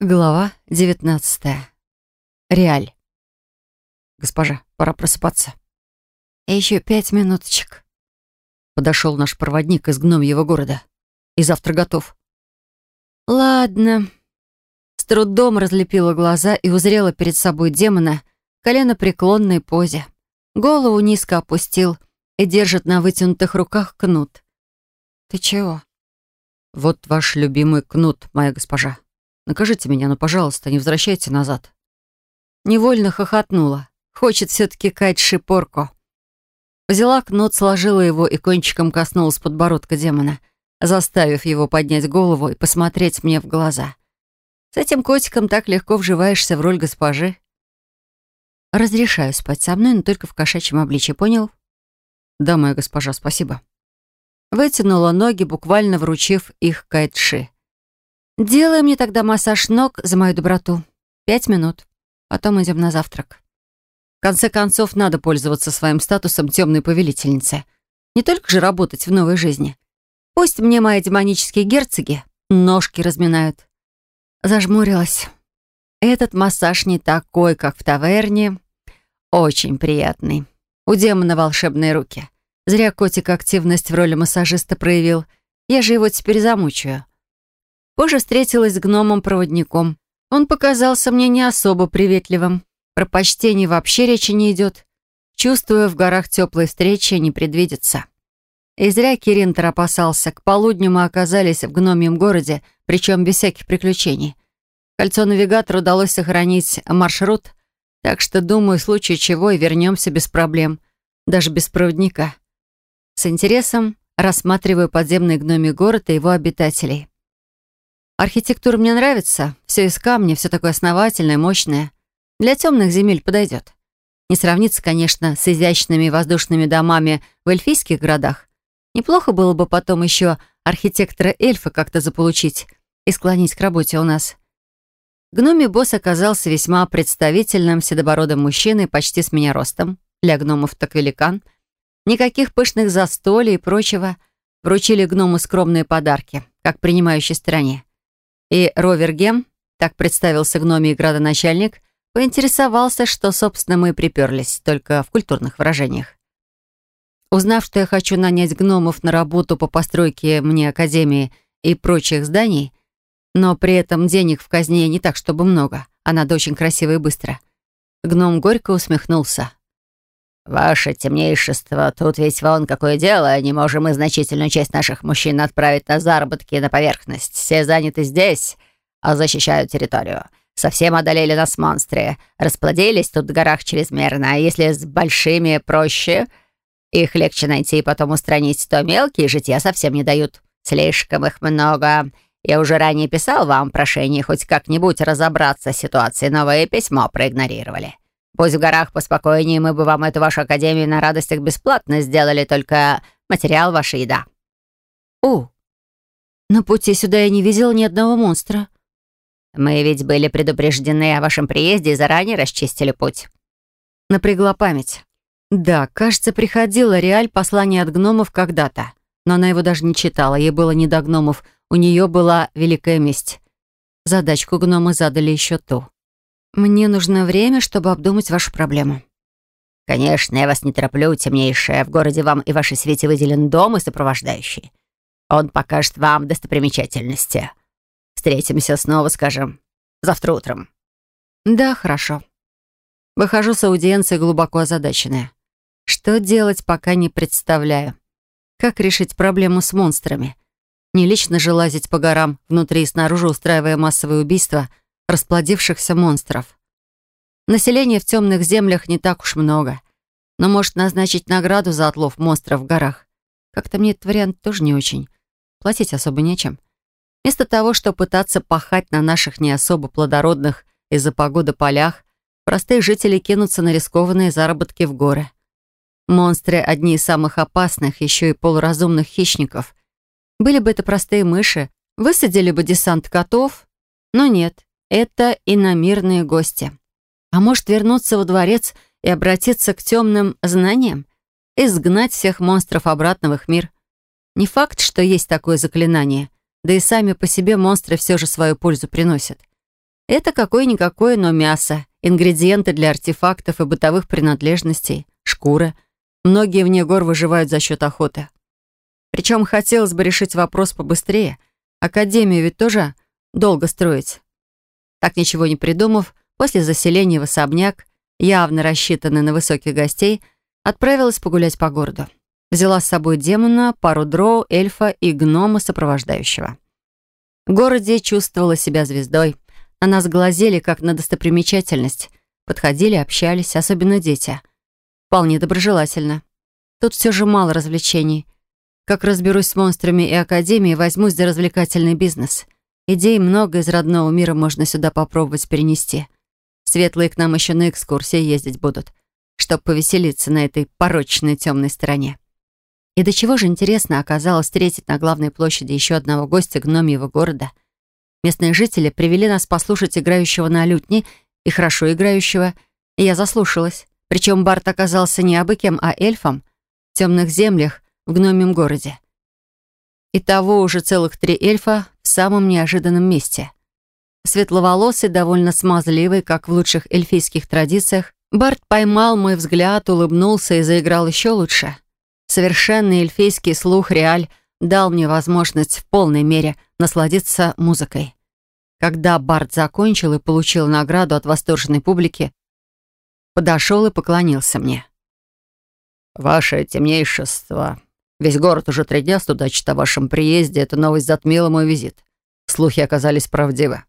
Глава девятнадцатая. Реаль. «Госпожа, пора просыпаться». «Еще пять минуточек». Подошел наш проводник из гномьего города. И завтра готов. «Ладно». С трудом разлепила глаза и узрела перед собой демона в коленопреклонной позе. Голову низко опустил и держит на вытянутых руках кнут. «Ты чего?» «Вот ваш любимый кнут, моя госпожа», Накажите меня, но, пожалуйста, не возвращайте назад». Невольно хохотнула. Хочет все-таки кать шипорку. Взяла кнут, сложила его и кончиком коснулась подбородка демона, заставив его поднять голову и посмотреть мне в глаза. С этим котиком так легко вживаешься в роль госпожи. Разрешаю спать со мной, но только в кошачьем обличье, понял? Да, моя госпожа, спасибо. Вытянула ноги, буквально вручив их Кайтши. «Делай мне тогда массаж ног за мою доброту. Пять минут. Потом идем на завтрак». В конце концов, надо пользоваться своим статусом темной повелительницы. Не только же работать в новой жизни. Пусть мне мои демонические герцоги ножки разминают. Зажмурилась. Этот массаж не такой, как в таверне. Очень приятный. У демона волшебные руки. Зря котик активность в роли массажиста проявил. Я же его теперь замучаю. Позже встретилась с гномом-проводником. Он показался мне не особо приветливым. Про почтение вообще речи не идет. Чувствую, в горах теплой встречи не предвидится. И зря Киринтер опасался. К полудню мы оказались в гномьем городе, причем без всяких приключений. Кольцо навигатора удалось сохранить маршрут, так что, думаю, в случае чего и вернемся без проблем, даже без проводника. С интересом рассматриваю подземный гномий город и его обитателей. Архитектура мне нравится. Все из камня, все такое основательное, мощное. Для темных земель подойдет. Не сравнится, конечно, с изящными воздушными домами в эльфийских городах. Неплохо было бы потом еще архитектора-эльфа как-то заполучить и склонить к работе у нас. Гномий босс оказался весьма представительным, седобородым мужчиной, почти с меня ростом. Для гномов так великан. Никаких пышных застолий и прочего. Вручили гному скромные подарки, как принимающей стороне. И Ровер Гем, так представился гномий градоначальник, поинтересовался, что, собственно, мы приперлись, только в культурных выражениях. Узнав, что я хочу нанять гномов на работу по постройке мне академии и прочих зданий, но при этом денег в казне не так, чтобы много, а надо очень красиво и быстро. Гном горько усмехнулся. «Ваше темнейшество, тут ведь вон какое дело. Не можем мы значительную часть наших мужчин отправить на заработки на поверхность. Все заняты здесь, а защищают территорию. Совсем одолели нас монстры. Расплодились тут в горах чрезмерно. А если с большими проще, их легче найти и потом устранить, то мелкие житья совсем не дают. Слишком их много. Я уже ранее писал вам прошение хоть как-нибудь разобраться с ситуацией, но вы письмо проигнорировали. Пусть в горах поспокойнее, мы бы вам эту вашу академию на радостях бесплатно сделали, только материал ваша еда». «О, на пути сюда я не видел ни одного монстра». «Мы ведь были предупреждены о вашем приезде и заранее расчистили путь». Напрягла память. Да, кажется, приходила Реаль послание от гномов когда-то, но она его даже не читала, ей было не до гномов, у нее была великая месть. Задачку гномы задали еще ту. «Мне нужно время, чтобы обдумать вашу проблему». «Конечно, я вас не тороплю, темнейшая. В городе вам и вашей свете выделен дом и сопровождающий. Он покажет вам достопримечательности. Встретимся снова, скажем, завтра утром». «Да, хорошо». Выхожу с аудиенции глубоко озадаченная. Что делать, пока не представляю. Как решить проблему с монстрами? Не лично же лазить по горам, внутри и снаружи устраивая массовые убийства — расплодившихся монстров. Населения в темных землях не так уж много, но может назначить награду за отлов монстров в горах. Как-то мне этот вариант тоже не очень. Платить особо нечем. Вместо того, чтобы пытаться пахать на наших не особо плодородных из-за погоды полях, простые жители кинутся на рискованные заработки в горы. Монстры — одни из самых опасных, еще и полуразумных хищников. Были бы это простые мыши, высадили бы десант котов, но нет. Это иномирные гости. А может вернуться во дворец и обратиться к темным знаниям? Изгнать всех монстров обратно в их мир? Не факт, что есть такое заклинание. Да и сами по себе монстры все же свою пользу приносят. Это какое-никакое, но мясо, ингредиенты для артефактов и бытовых принадлежностей, шкура. Многие вне гор выживают за счет охоты. Причем хотелось бы решить вопрос побыстрее. Академию ведь тоже долго строить. Так ничего не придумав, после заселения в особняк, явно рассчитанный на высоких гостей, отправилась погулять по городу. Взяла с собой демона, пару дроу, эльфа и гнома сопровождающего. В городе чувствовала себя звездой. На нас глазели, как на достопримечательность. Подходили, общались, особенно дети. Вполне доброжелательно. Тут все же мало развлечений. Как разберусь с монстрами и академией, возьмусь за развлекательный бизнес. Идей много из родного мира можно сюда попробовать перенести. Светлые к нам еще на экскурсии ездить будут, чтобы повеселиться на этой порочной темной стороне. И до чего же интересно оказалось встретить на главной площади еще одного гостя гномьего города. Местные жители привели нас послушать играющего на лютне и хорошо играющего, и я заслушалась. Причем Барт оказался не абы кем, а эльфом в темных землях в гномьем городе. Итого уже целых три эльфа в самом неожиданном месте. Светловолосый, довольно смазливый, как в лучших эльфийских традициях, Барт поймал мой взгляд, улыбнулся и заиграл еще лучше — Совершенный эльфийский слух Реаль дал мне возможность в полной мере насладиться музыкой. Когда Барт закончил и получил награду от восторженной публики, подошел и поклонился мне. «Ваше темнейшество. Весь город уже три дня судачит о вашем приезде. Эта новость затмила мой визит. Слухи оказались правдивы.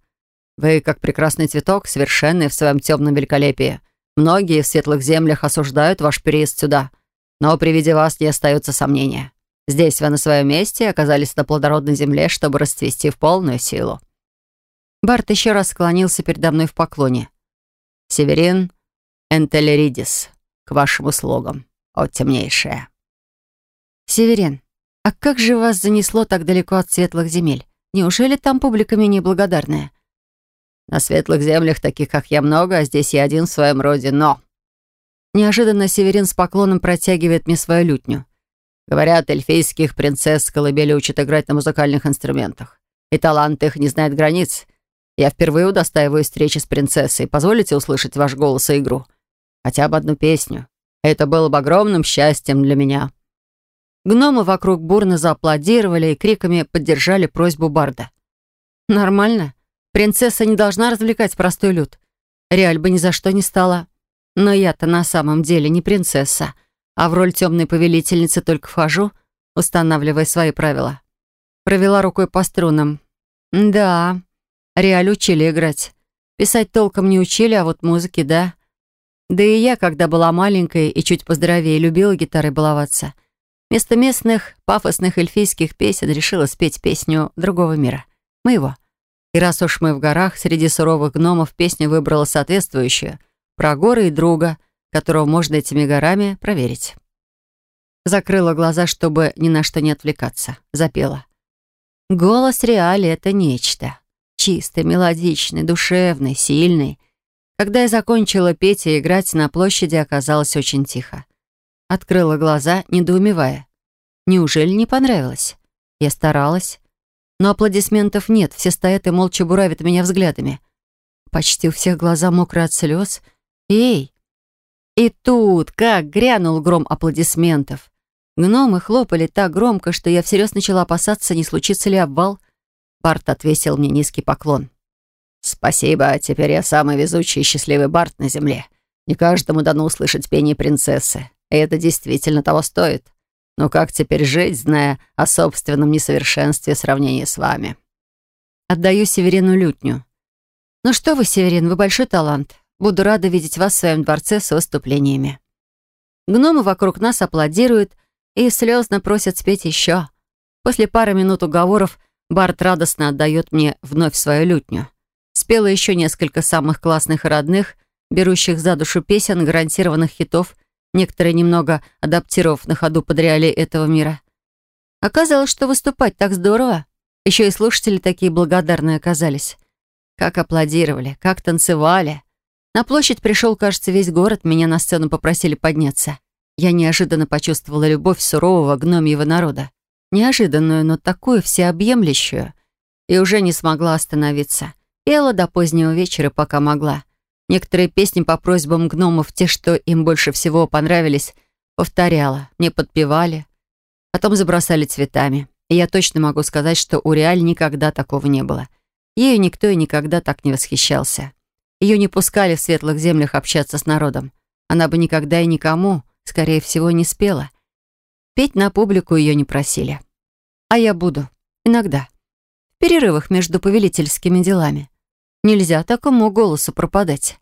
Вы, как прекрасный цветок, совершенный в своем темном великолепии. Многие в светлых землях осуждают ваш переезд сюда. Но при виде вас не остается сомнения. Здесь вы на своем месте оказались на плодородной земле, чтобы расцвести в полную силу». Барт еще раз склонился передо мной в поклоне. «Северин Энтелеридис, к вашим услугам, о темнейшая». «Северин, а как же вас занесло так далеко от светлых земель? Неужели там публика менее благодарная?» «На светлых землях таких, как я, много, а здесь я один в своем роде, но...» Неожиданно Северин с поклоном протягивает мне свою лютню. Говорят, эльфийских принцесс колыбели учат играть на музыкальных инструментах. И талант их не знает границ. Я впервые удостаиваюсь встречи с принцессой. Позволите услышать ваш голос и игру? Хотя бы одну песню. Это было бы огромным счастьем для меня». Гномы вокруг бурно зааплодировали и криками поддержали просьбу Барда. «Нормально. Принцесса не должна развлекать простой люд. Реаль бы ни за что не стала. Но я-то на самом деле не принцесса, а в роль темной повелительницы только вхожу, устанавливая свои правила. Провела рукой по струнам. Да, Реаль учили играть. Писать толком не учили, а вот музыки, да. Да и я, когда была маленькой и чуть поздоровее, любила гитарой баловаться. Вместо местных пафосных эльфийских песен решила спеть песню другого мира. Моего. И раз уж мы в горах, среди суровых гномов песню выбрала соответствующую — про горы и друга, которого можно этими горами проверить. Закрыла глаза, чтобы ни на что не отвлекаться. Запела. Голос Реали — это нечто. Чистый, мелодичный, душевный, сильный. Когда я закончила петь и играть, на площади оказалось очень тихо. Открыла глаза, недоумевая. Неужели не понравилось? Я старалась. Но аплодисментов нет, все стоят и молча буравят меня взглядами. Почти у всех глаза мокрые от слез — «Эй!» И тут, как грянул гром аплодисментов. Гномы хлопали так громко, что я всерьез начала опасаться, не случится ли обвал. Барт отвесил мне низкий поклон. «Спасибо, теперь я самый везучий и счастливый Барт на земле. Не каждому дано услышать пение принцессы, и это действительно того стоит. Но как теперь жить, зная о собственном несовершенстве в сравнении с вами?» Отдаю Северину лютню. «Ну что вы, Северин, вы большой талант. Буду рада видеть вас в своем дворце с выступлениями». Гномы вокруг нас аплодируют и слезно просят спеть еще. После пары минут уговоров Барт радостно отдает мне вновь свою лютню. Спела еще несколько самых классных родных, берущих за душу песен, гарантированных хитов, некоторые немного адаптировав на ходу под реалии этого мира. Оказалось, что выступать так здорово. Еще и слушатели такие благодарные оказались. Как аплодировали, как танцевали. На площадь пришел, кажется, весь город, меня на сцену попросили подняться. Я неожиданно почувствовала любовь сурового гномьего народа. Неожиданную, но такую всеобъемлющую. И уже не смогла остановиться. Пела до позднего вечера, пока могла. Некоторые песни по просьбам гномов, те, что им больше всего понравились, повторяла. Мне подпевали. Потом забросали цветами. И я точно могу сказать, что у Реаль никогда такого не было. Ею никто и никогда так не восхищался. Ее не пускали в светлых землях общаться с народом. Она бы никогда и никому, скорее всего, не спела. Петь на публику ее не просили. А я буду. Иногда. В перерывах между повелительскими делами. Нельзя такому голосу пропадать.